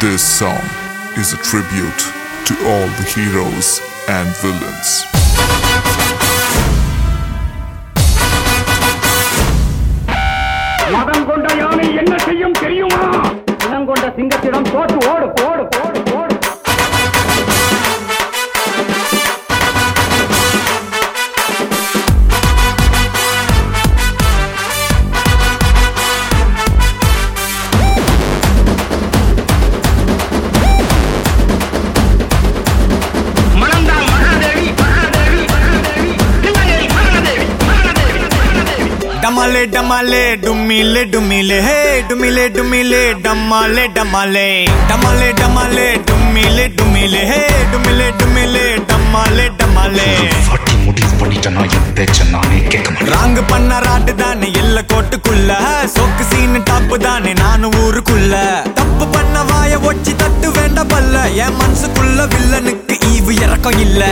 This song is a tribute to all the heroes and villains. மதம் கொண்ட யானை என்ன செய்யும் தெரியுமா இனம் கொண்ட சிங்கத்திடம் தோற்று டமாலே டமாலே டும்மிலே டும்மிலே ஹே டும்மிலே டும்மிலே டம்மாலே டமாலே. டமாலே டமாலே டும்மிலே டும்மிலே ஹே டும்மிலே டும்மிலே டம்மாலே டமாலே. ஃபட்டி முடிவு பண்ணிட்டனா என் பேச்ச நானே கேட்க மாட்டேன். ராங் பண்ண ராட்டு தானே எல்ல கோட்டுக்குள்ள. சொக்கு சீன் டாப் தானே நானும் ஊருக்குள்ள. தப்பு பண்ண வாய ஒச்சி தட்டு வேண்ட பல்ல என் மனசுக்குள்ள வில்லனுக்கு ஈவு இறக்கம் இல்ல.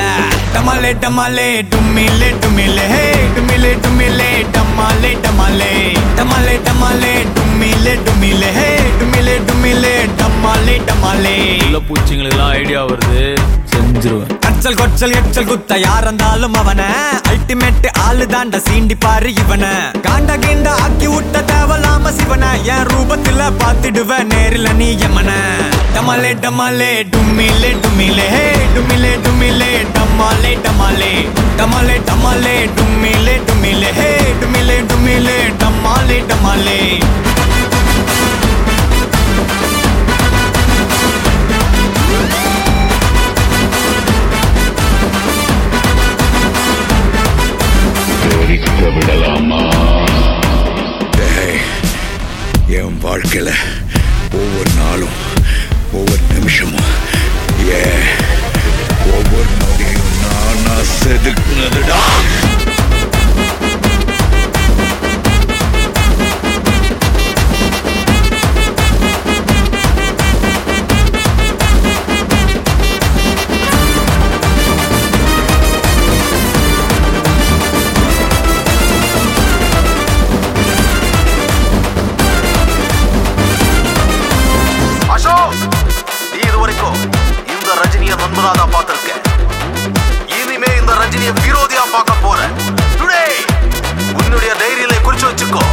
டமாலே டமாலே டும்மிலே டும்மிலே ஹே டும்மிலே டும்மிலே டம் டமாலே டமாலே டமாலே டமாலே டும்மிலே டும்மிலே ஹே டும்மிலே டும்மிலே டமாலே டமாலே. உள்ள பூச்சிங்களுக்கெல்லாம் ஐடியா வருது. செஞ்சிருவேன். கச்சல் கொச்சல் எச்சல் குத்த யார் இருந்தாலும் அவன. அல்டிமேட் ஆளு தாண்ட சீண்டி பாரு இவன. காண்ட கீண்ட ஆக்கி விட்ட தேவலாம சிவன. என் ரூபத்துல பாத்துடுவ நேரில நீ எமன டமாலே டமாலே டும்மிலே டும்மிலே ஹே டும்மிலே டும்மிலே டமாலே டமாலே டமாலே டமாலே டும்மிலே. வாழ்க்கையில் ஒவ்வொரு நாளும் ஒவ்வொரு ரஜினிய தான் பார்த்திருக்கேன். இனிமே இந்த ரஜினிய விரோதியா பார்க்க போறேன். டுடே உன்னுடைய டைரியில குறிச்சு வச்சுக்கோ.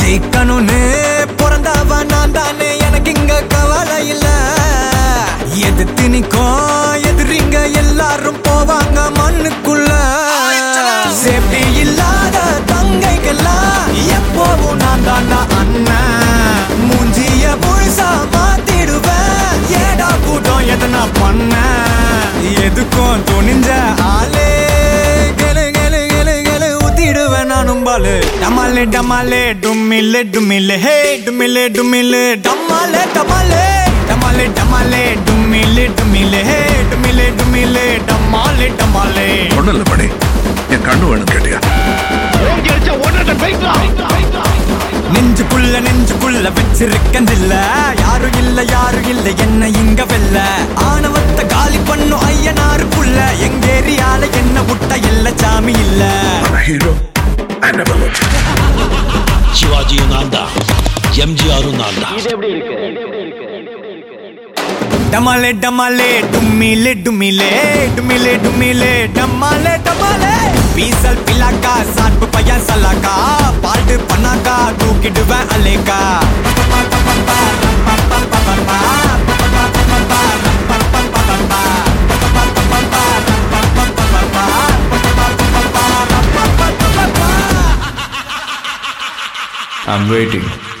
ஜெயிக்கணும்னு பிறந்தவ நான் தானே. எனக்கு இங்க கவலை இல்லை. துணிஞ்ச ஆளே. கெலு கெலு கெலு கெலு ஊத்திடுவேன் நானும் பாலு டமாலே டமாலே டும்மிலே டும்மிலே ஹே டும்மிலே டும்மிலே டமாலே டமாலே டமாலே டமாலே டும்மிலே டும்மிலே ஹே டும்மிலே டும்மிலே டமாலே டமாலே இல்ல மணி என் கண்ணு வேணும் கேட்டியா? நெஞ்சுக்குள்ள நெஞ்சுக்குள்ள வச்சிருக்கந்தில்ல யாரும் இல்ல யாரும் இல்ல என்ன இங்க வெல்ல. ஆணவத்தை காலி பண்ணும் ஐயனாருக்குள்ள எங்க ஏரியால என்ன விட்ட இல்ல சாமி இல்ல. சிவாஜியும் நான் தான் எம்ஜிஆரும் நான் தான் டமாலே டமாலே டும்மிலே டும்மிலே டும்மிலே டும்மிலே டமாலே டமாலே. பீசல் பிலாக்கா சாட்பு I'm waiting.